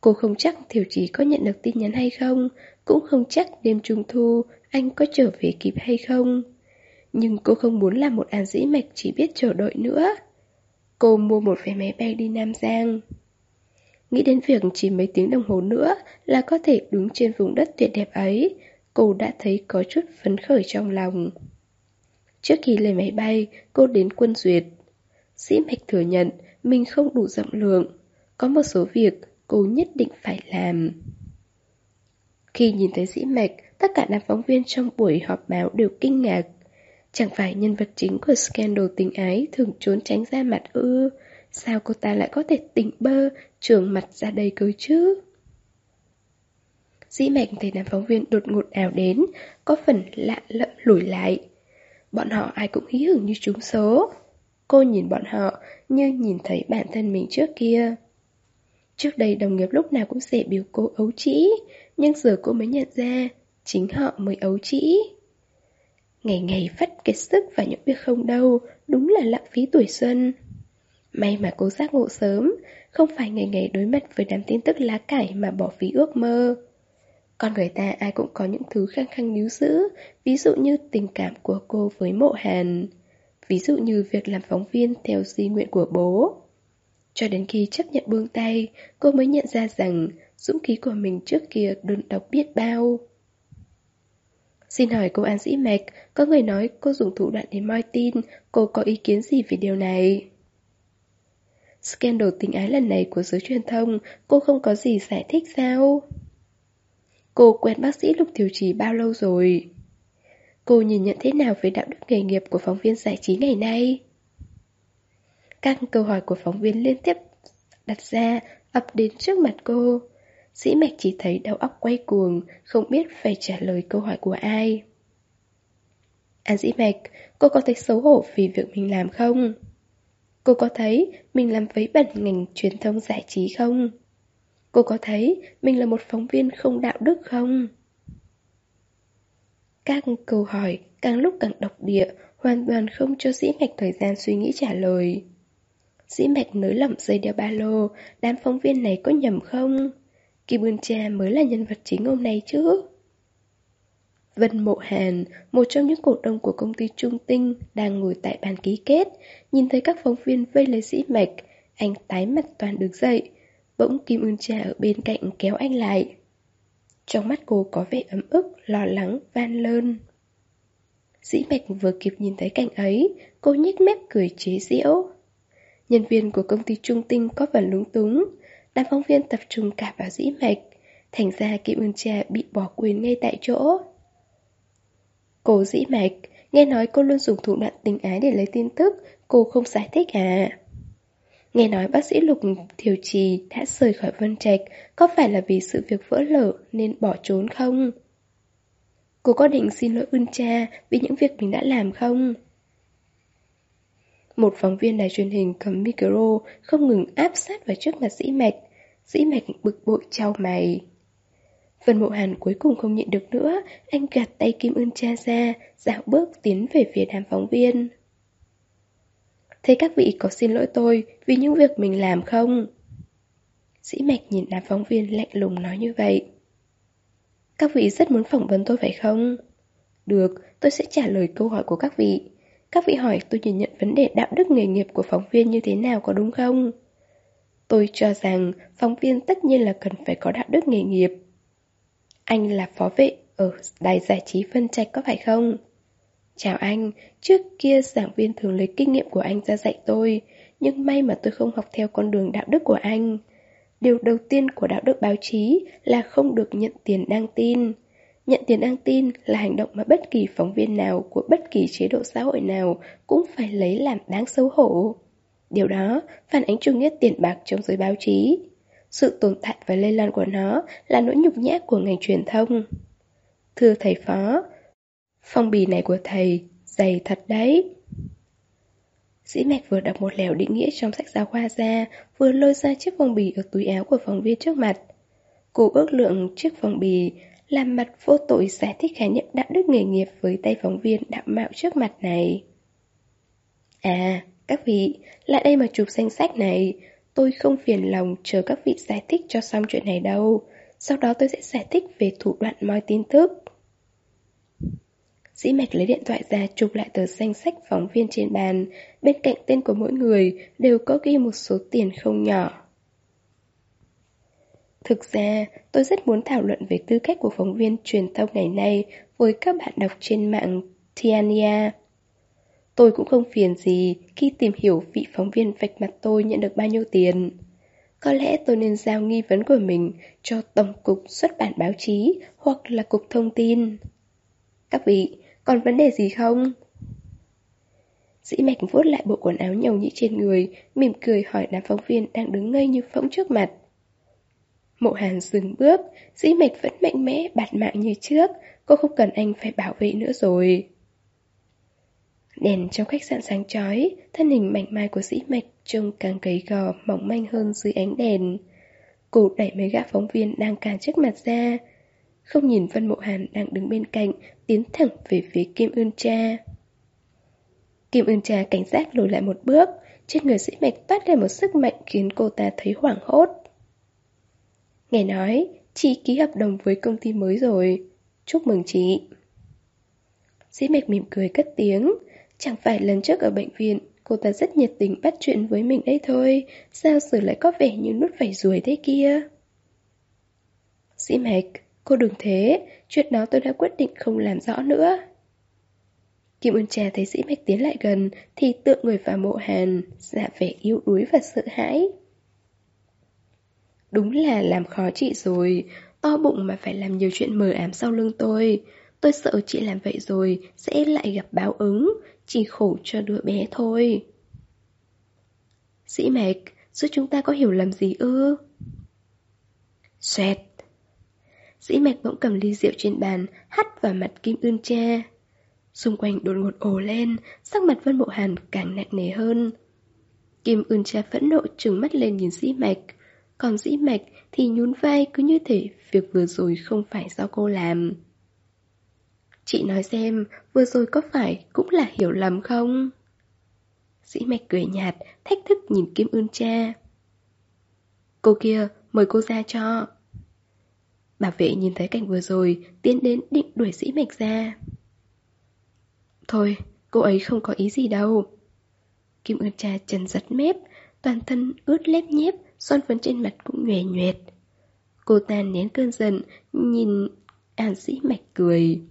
Cô không chắc Thiểu trì có nhận được tin nhắn hay không, cũng không chắc đêm trung thu anh có trở về kịp hay không. Nhưng cô không muốn làm một an dĩ mạch chỉ biết chờ đợi nữa. Cô mua một vé máy bay đi Nam Giang. Nghĩ đến việc chỉ mấy tiếng đồng hồ nữa là có thể đứng trên vùng đất tuyệt đẹp ấy, cô đã thấy có chút phấn khởi trong lòng. Trước khi lên máy bay, cô đến quân duyệt. Sĩ Mạch thừa nhận mình không đủ rộng lượng. Có một số việc cô nhất định phải làm. Khi nhìn thấy dĩ mạch, tất cả đám phóng viên trong buổi họp báo đều kinh ngạc. Chẳng phải nhân vật chính của scandal tình ái thường trốn tránh ra mặt ư, sao cô ta lại có thể tỉnh bơ, trường mặt ra đây cơ chứ? Dĩ mạnh thấy đám phóng viên đột ngột ảo đến, có phần lạ lẫm lùi lại. Bọn họ ai cũng hí hửng như trúng số. Cô nhìn bọn họ như nhìn thấy bản thân mình trước kia. Trước đây đồng nghiệp lúc nào cũng sẽ biểu cô ấu trĩ, nhưng giờ cô mới nhận ra, chính họ mới ấu trĩ. Ngày ngày phát kiệt sức và những việc không đâu, đúng là lãng phí tuổi xuân. May mà cô giác ngộ sớm, không phải ngày ngày đối mặt với đám tin tức lá cải mà bỏ phí ước mơ. Con người ta ai cũng có những thứ khăng khăng níu giữ, ví dụ như tình cảm của cô với mộ hàn. Ví dụ như việc làm phóng viên theo di nguyện của bố. Cho đến khi chấp nhận buông tay, cô mới nhận ra rằng dũng khí của mình trước kia đơn độc biết bao. Xin hỏi cô An sĩ Mạch, có người nói cô dùng thủ đoạn để moi tin, cô có ý kiến gì về điều này? Scandal tình ái lần này của giới truyền thông, cô không có gì giải thích sao? Cô quen bác sĩ Lục Thiều Trì bao lâu rồi? Cô nhìn nhận thế nào về đạo đức nghề nghiệp của phóng viên giải trí ngày nay? Các câu hỏi của phóng viên liên tiếp đặt ra, ập đến trước mặt cô. Sĩ Mạch chỉ thấy đau óc quay cuồng, không biết phải trả lời câu hỏi của ai. À An Dĩ Mạch, cô có thấy xấu hổ vì việc mình làm không? Cô có thấy mình làm vấy bẩn ngành truyền thông giải trí không? Cô có thấy mình là một phóng viên không đạo đức không? Các câu hỏi càng lúc càng độc địa, hoàn toàn không cho Dĩ Mạch thời gian suy nghĩ trả lời. Dĩ mạch nới lỏng dây đeo ba lô, đám phóng viên này có nhầm không? Kim Bươn Cha mới là nhân vật chính hôm nay chứ? Vân Mộ Hàn, một trong những cổ đông của công ty Trung Tinh, đang ngồi tại bàn ký kết, nhìn thấy các phóng viên vây lấy dĩ mạch, anh tái mặt toàn đứng dậy. Bỗng Kim Ưn Cha ở bên cạnh kéo anh lại. Trong mắt cô có vẻ ấm ức, lo lắng, van lơn. Dĩ mạch vừa kịp nhìn thấy cảnh ấy, cô nhếch mép cười chế giễu. Nhân viên của công ty Trung Tinh có phần lúng túng, đám phóng viên tập trung cả vào dĩ mạch, thành ra Kim Ưn Cha bị bỏ quyền ngay tại chỗ. Cô dĩ mạch, nghe nói cô luôn dùng thủ đoạn tình ái để lấy tin tức, cô không giải thích à? Nghe nói bác sĩ Lục Thiều Trì đã rời khỏi Vân Trạch, có phải là vì sự việc vỡ lở nên bỏ trốn không? Cô có định xin lỗi Ưn cha vì những việc mình đã làm không? Một phóng viên đài truyền hình cầm micro không ngừng áp sát vào trước mặt dĩ mạch. Dĩ mạch bực bội trao mày. Vân Mộ Hàn cuối cùng không nhịn được nữa, anh gạt tay Kim Ưn cha ra, dạo bước tiến về phía đám phóng viên. Thế các vị có xin lỗi tôi vì những việc mình làm không? Dĩ mạch nhìn đám phóng viên lạnh lùng nói như vậy. Các vị rất muốn phỏng vấn tôi phải không? Được, tôi sẽ trả lời câu hỏi của các vị. Các vị hỏi tôi nhìn nhận vấn đề đạo đức nghề nghiệp của phóng viên như thế nào có đúng không? Tôi cho rằng phóng viên tất nhiên là cần phải có đạo đức nghề nghiệp. Anh là phó vệ ở đài giải trí phân trạch có phải không? Chào anh, trước kia giảng viên thường lấy kinh nghiệm của anh ra dạy tôi, nhưng may mà tôi không học theo con đường đạo đức của anh. Điều đầu tiên của đạo đức báo chí là không được nhận tiền đăng tin. Nhận tiền đăng tin là hành động mà bất kỳ phóng viên nào của bất kỳ chế độ xã hội nào cũng phải lấy làm đáng xấu hổ. Điều đó phản ánh chủ nghĩa tiền bạc trong giới báo chí. Sự tồn tại và lây lan của nó là nỗi nhục nhã của ngành truyền thông. Thưa thầy phó, phong bì này của thầy dày thật đấy. Dĩ mạch vừa đọc một lèo định nghĩa trong sách giáo khoa ra, vừa lôi ra chiếc phong bì ở túi áo của phóng viên trước mặt. Cô ước lượng chiếc phong bì, làm mặt vô tội giải thích khái niệm đạo đức nghề nghiệp với tay phóng viên đạo mạo trước mặt này. À, các vị, lại đây mà chụp danh sách này. Tôi không phiền lòng chờ các vị giải thích cho xong chuyện này đâu. Sau đó tôi sẽ giải thích về thủ đoạn moi tin tức. Dĩ mạch lấy điện thoại ra chụp lại tờ danh sách phóng viên trên bàn, bên cạnh tên của mỗi người đều có ghi một số tiền không nhỏ. Thực ra, tôi rất muốn thảo luận về tư cách của phóng viên truyền thông ngày nay với các bạn đọc trên mạng Tiania. Tôi cũng không phiền gì khi tìm hiểu vị phóng viên vạch mặt tôi nhận được bao nhiêu tiền. Có lẽ tôi nên giao nghi vấn của mình cho Tổng cục xuất bản báo chí hoặc là cục thông tin. Các vị, còn vấn đề gì không? Dĩ mạch vuốt lại bộ quần áo nhầu nhĩ trên người, mỉm cười hỏi đám phóng viên đang đứng ngây như phỗng trước mặt. Mộ hàn dừng bước, dĩ mạch vẫn mạnh mẽ, bạt mạng như trước, cô không cần anh phải bảo vệ nữa rồi. Đèn trong khách sạn sáng chói, thân hình mảnh mai của dĩ mạch trông càng gầy gò, mỏng manh hơn dưới ánh đèn. Cô đẩy mấy gã phóng viên đang càn trước mặt ra, không nhìn Vân Mộ Hàn đang đứng bên cạnh, tiến thẳng về phía Kim Ưn Cha. Kim Ưn Cha cảnh giác lùi lại một bước, trên người sĩ mạch toát ra một sức mạnh khiến cô ta thấy hoảng hốt. Nghe nói, chị ký hợp đồng với công ty mới rồi. Chúc mừng chị. Sĩ mạch mỉm cười cất tiếng. Chẳng phải lần trước ở bệnh viện, cô ta rất nhiệt tình bắt chuyện với mình đấy thôi. Sao giờ lại có vẻ như nút phải ruồi thế kia? Sĩ mạch, Cô đừng thế, chuyện đó tôi đã quyết định không làm rõ nữa. Kim Ưn Trà thấy sĩ mạch tiến lại gần thì tựa người vào mộ hàn, dạ vẻ yếu đuối và sợ hãi. Đúng là làm khó chị rồi, to bụng mà phải làm nhiều chuyện mờ ám sau lưng tôi. Tôi sợ chị làm vậy rồi sẽ lại gặp báo ứng, chỉ khổ cho đứa bé thôi. Sĩ mạch, giữa chúng ta có hiểu lầm gì ư? Xoẹt, Dĩ mạch bỗng cầm ly rượu trên bàn, hắt vào mặt Kim Ưn Cha. Xung quanh đột ngột ồ lên, sắc mặt Vân Bộ Hàn càng nặng nề hơn. Kim Ưn Cha phẫn nộ trừng mắt lên nhìn dĩ mạch. Còn dĩ mạch thì nhún vai cứ như thể việc vừa rồi không phải do cô làm. Chị nói xem, vừa rồi có phải cũng là hiểu lầm không? Dĩ mạch cười nhạt, thách thức nhìn Kim Ưn Cha. Cô kia, mời cô ra cho. Bảo vệ nhìn thấy cảnh vừa rồi, tiến đến định đuổi dĩ mạch ra. Thôi, cô ấy không có ý gì đâu. Kim Ưn Cha trần giật mép, toàn thân ướt lép nhép, son phấn trên mặt cũng nhòe nhoẹt. Cô ta nén cơn giận, nhìn An dĩ mạch cười.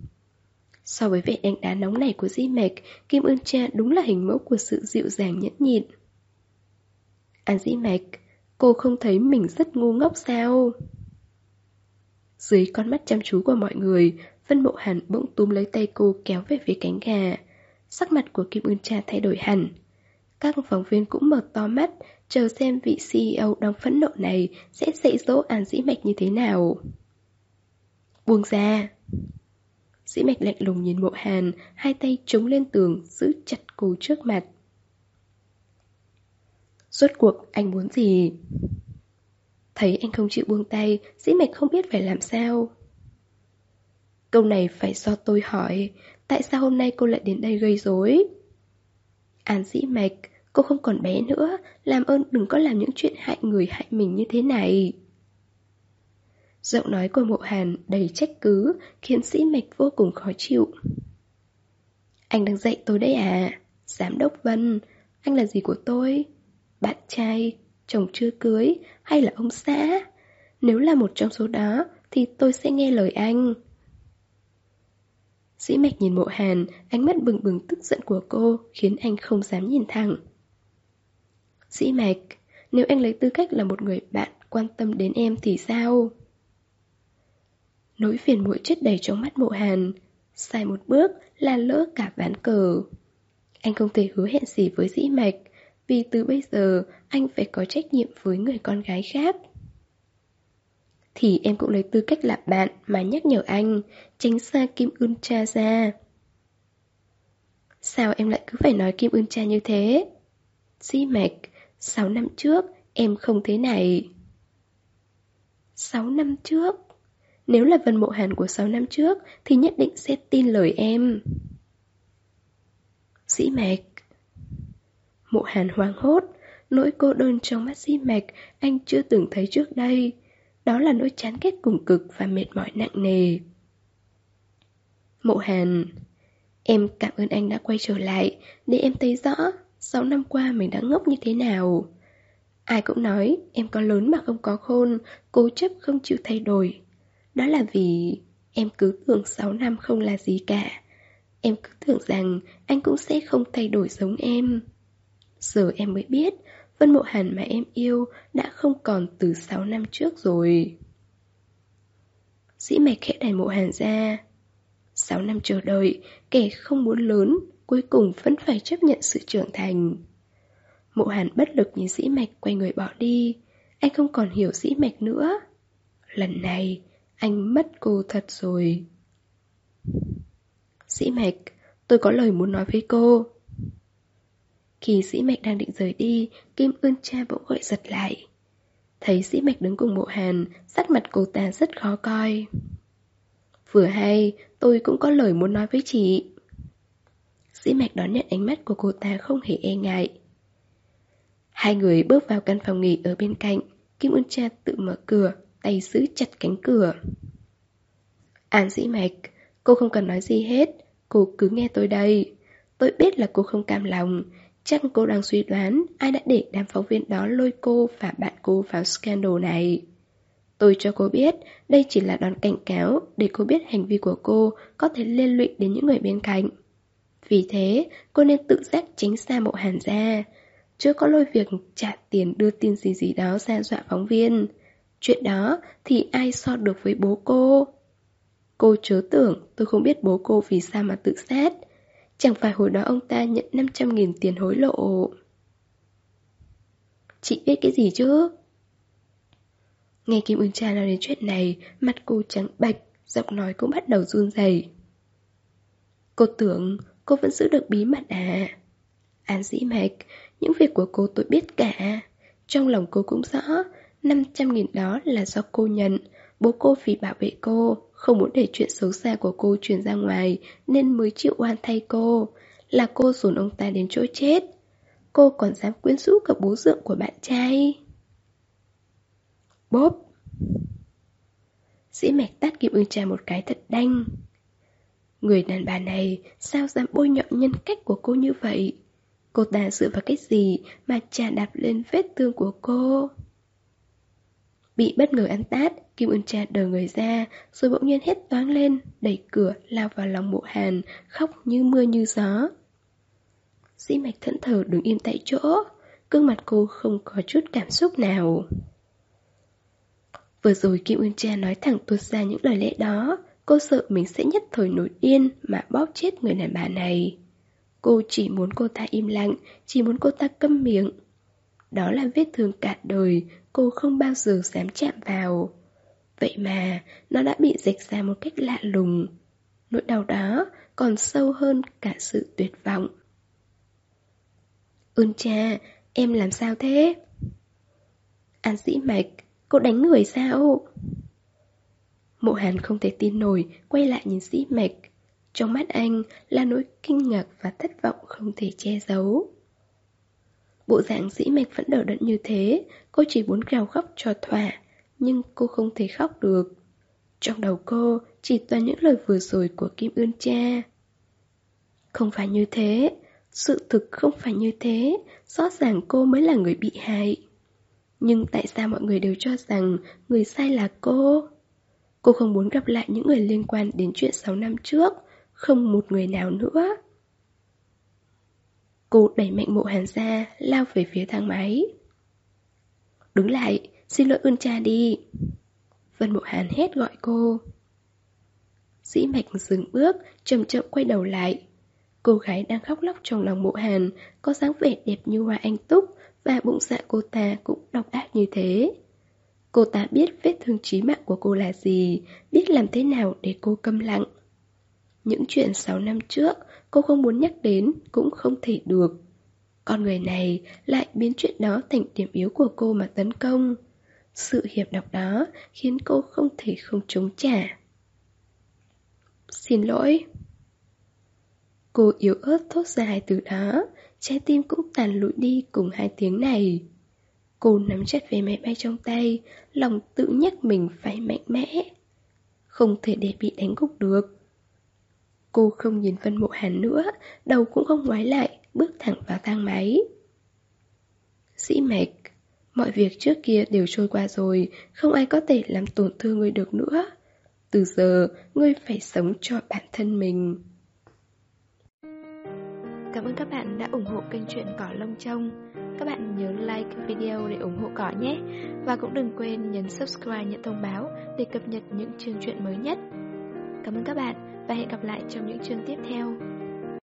So với vẻ đánh đá nóng này của Di mạch, Kim Ưn Cha đúng là hình mẫu của sự dịu dàng nhẫn nhịn. An di mạch, cô không thấy mình rất ngu ngốc sao? Dưới con mắt chăm chú của mọi người, Vân Mộ Hàn bỗng túm lấy tay cô kéo về phía cánh gà. Sắc mặt của Kim Ưn Cha thay đổi hẳn. Các phóng viên cũng mở to mắt, chờ xem vị CEO đang phẫn nộ này sẽ dạy dỗ An Dĩ Mạch như thế nào. Buông ra. Dĩ Mạch lạnh lùng nhìn Mộ Hàn, hai tay chống lên tường, giữ chặt cô trước mặt. Rốt cuộc anh muốn gì? Thấy anh không chịu buông tay, dĩ mạch không biết phải làm sao. Câu này phải do tôi hỏi, tại sao hôm nay cô lại đến đây gây rối? An dĩ mạch, cô không còn bé nữa, làm ơn đừng có làm những chuyện hại người hại mình như thế này. Giọng nói của mộ hàn đầy trách cứ, khiến sĩ mạch vô cùng khó chịu. Anh đang dạy tôi đấy à? Giám đốc Vân, anh là gì của tôi? Bạn trai, chồng chưa cưới hay là ông xã. Nếu là một trong số đó thì tôi sẽ nghe lời anh. sĩ mạch nhìn mộ hàn, ánh mắt bừng bừng tức giận của cô khiến anh không dám nhìn thẳng. sĩ mạch, nếu anh lấy tư cách là một người bạn quan tâm đến em thì sao? Nỗi phiền muội chất đầy trong mắt mộ hàn, sai một bước là lỡ cả ván cờ. Anh không thể hứa hẹn gì với dĩ mạch, vì từ bây giờ anh phải có trách nhiệm với người con gái khác. Thì em cũng lấy tư cách là bạn mà nhắc nhở anh, tránh xa Kim Ưn Cha ra. Sao em lại cứ phải nói Kim Ưn Cha như thế? Dĩ mạch, 6 năm trước em không thế này. 6 năm trước? Nếu là Vân Mộ Hàn của 6 năm trước thì nhất định sẽ tin lời em. Dĩ mạch Mộ hàn hoang hốt, nỗi cô đơn trong mắt sĩ mạch anh chưa từng thấy trước đây. Đó là nỗi chán ghét cùng cực và mệt mỏi nặng nề. Mộ hàn Em cảm ơn anh đã quay trở lại để em thấy rõ 6 năm qua mình đã ngốc như thế nào. Ai cũng nói em có lớn mà không có khôn, cố chấp không chịu thay đổi. Đó là vì em cứ tưởng 6 năm không là gì cả. Em cứ tưởng rằng anh cũng sẽ không thay đổi giống em. Giờ em mới biết, Vân Mộ Hàn mà em yêu đã không còn từ 6 năm trước rồi. Dĩ mạch khẽ đẩy Mộ Hàn ra. 6 năm chờ đợi, kẻ không muốn lớn, cuối cùng vẫn phải chấp nhận sự trưởng thành. Mộ Hàn bất lực nhìn dĩ mạch quay người bỏ đi. Anh không còn hiểu dĩ mạch nữa. Lần này, anh mất cô thật rồi. sĩ mạch, tôi có lời muốn nói với cô. Khi sĩ mạch đang định rời đi, Kim Ưn cha bỗng gọi giật lại. Thấy sĩ mạch đứng cùng bộ hàn, sắc mặt cô ta rất khó coi. Vừa hay, tôi cũng có lời muốn nói với chị. Sĩ mạch đón nhận ánh mắt của cô ta không hề e ngại. Hai người bước vào căn phòng nghỉ ở bên cạnh, Kim Ưn cha tự mở cửa, tay giữ chặt cánh cửa. An dĩ mạch, cô không cần nói gì hết, cô cứ nghe tôi đây. Tôi biết là cô không cam lòng, Chắc cô đang suy đoán ai đã để đám phóng viên đó lôi cô và bạn cô vào scandal này. Tôi cho cô biết đây chỉ là đòn cảnh cáo để cô biết hành vi của cô có thể liên lụy đến những người bên cạnh. Vì thế, cô nên tự giác tránh xa mộ hàn ra. Chưa có lôi việc trả tiền đưa tin gì gì đó ra dọa phóng viên. Chuyện đó thì ai so được với bố cô? Cô chớ tưởng tôi không biết bố cô vì sao mà tự sát. Chẳng phải hồi đó ông ta nhận 500.000 tiền hối lộ Chị biết cái gì chứ? Nghe Kim Ưng Cha nói đến chuyện này Mặt cô trắng bạch Giọng nói cũng bắt đầu run rẩy. Cô tưởng cô vẫn giữ được bí mật à An dĩ mạch, Những việc của cô tôi biết cả Trong lòng cô cũng rõ 500.000 đó là do cô nhận. Bố cô vì bảo vệ cô, không muốn để chuyện xấu xa của cô truyền ra ngoài, Nên mới chịu oan thay cô. Là cô dồn ông ta đến chỗ chết. Cô còn dám quyến rũ cả bố dượng của bạn trai. Bốp. Dĩ mạch tát Kim Ưng Cha một cái thật đanh. Người đàn bà này, sao dám bôi nhọ nhân cách của cô như vậy? Cô ta dựa vào cái gì mà trà đạp lên vết thương của cô? Bị bất ngờ ăn tát, Kim Ưn Cha đờ người ra, rồi bỗng nhiên hết toáng lên, đẩy cửa, lao vào lòng mộ hàn, khóc như mưa như gió. Dĩ mạch thẫn thờ đứng im tại chỗ, gương mặt cô không có chút cảm xúc nào. Vừa rồi Kim Ưn Cha nói thẳng tuột ra những lời lẽ đó, cô sợ mình sẽ nhất thời nổi điên mà bóp chết người đàn bà này. Cô chỉ muốn cô ta im lặng, chỉ muốn cô ta câm miệng. Đó là vết thương cả đời, cô không bao giờ dám chạm vào. Vậy mà, nó đã bị dịch ra một cách lạ lùng. Nỗi đau đó còn sâu hơn cả sự tuyệt vọng. Ơn cha, em làm sao thế? An dĩ mạch, cô đánh người sao? Mộ hàn không thể tin nổi, quay lại nhìn dĩ mạch. Trong mắt anh là nỗi kinh ngạc và thất vọng không thể che giấu. Bộ dạng dĩ mạch vẫn đỡ đẫn như thế, cô chỉ muốn gào khóc cho thỏa, nhưng cô không thể khóc được. Trong đầu cô chỉ toàn những lời vừa rồi của Kim Ươn cha. Không phải như thế, sự thực không phải như thế, rõ ràng cô mới là người bị hại. Nhưng tại sao mọi người đều cho rằng người sai là cô? Cô không muốn gặp lại những người liên quan đến chuyện 6 năm trước, không một người nào nữa. Cô đẩy mạnh mộ hàn ra, lao về phía thang máy. Đứng lại, xin lỗi ơn cha đi. Vân mộ hàn hét gọi cô. Dĩ mạch dừng bước, chậm chậm quay đầu lại. Cô gái đang khóc lóc trong lòng mộ hàn, có dáng vẻ đẹp như hoa anh túc, và bụng dạ cô ta cũng độc ác như thế. Cô ta biết vết thương chí mạng của cô là gì, biết làm thế nào để cô câm lặng. Những chuyện 6 năm trước, cô không muốn nhắc đến, cũng không thể được. Con người này lại biến chuyện đó thành điểm yếu của cô mà tấn công. Sự hiệp độc đó khiến cô không thể không chống trả. Xin lỗi. Cô yếu ớt thốt ra hai từ đó, trái tim cũng tàn lụi đi cùng hai tiếng này. Cô nắm chặt về máy bay trong tay, lòng tự nhắc mình phải mạnh mẽ. Không thể để bị đánh gục được. Cô không nhìn Vân Mộ Hàn nữa, đầu cũng không ngoái lại, bước thẳng vào thang máy. Sĩ mạch, mọi việc trước kia đều trôi qua rồi, không ai có thể làm tổn thương ngươi được nữa. Từ giờ, ngươi phải sống cho bản thân mình. Cảm ơn các bạn đã ủng hộ kênh truyện Cỏ Lông Trông. Các bạn nhớ like video để ủng hộ cỏ nhé. Và cũng đừng quên nhấn subscribe nhận thông báo để cập nhật những chương truyện mới nhất. Cảm ơn các bạn và hẹn gặp lại trong những chương tiếp theo.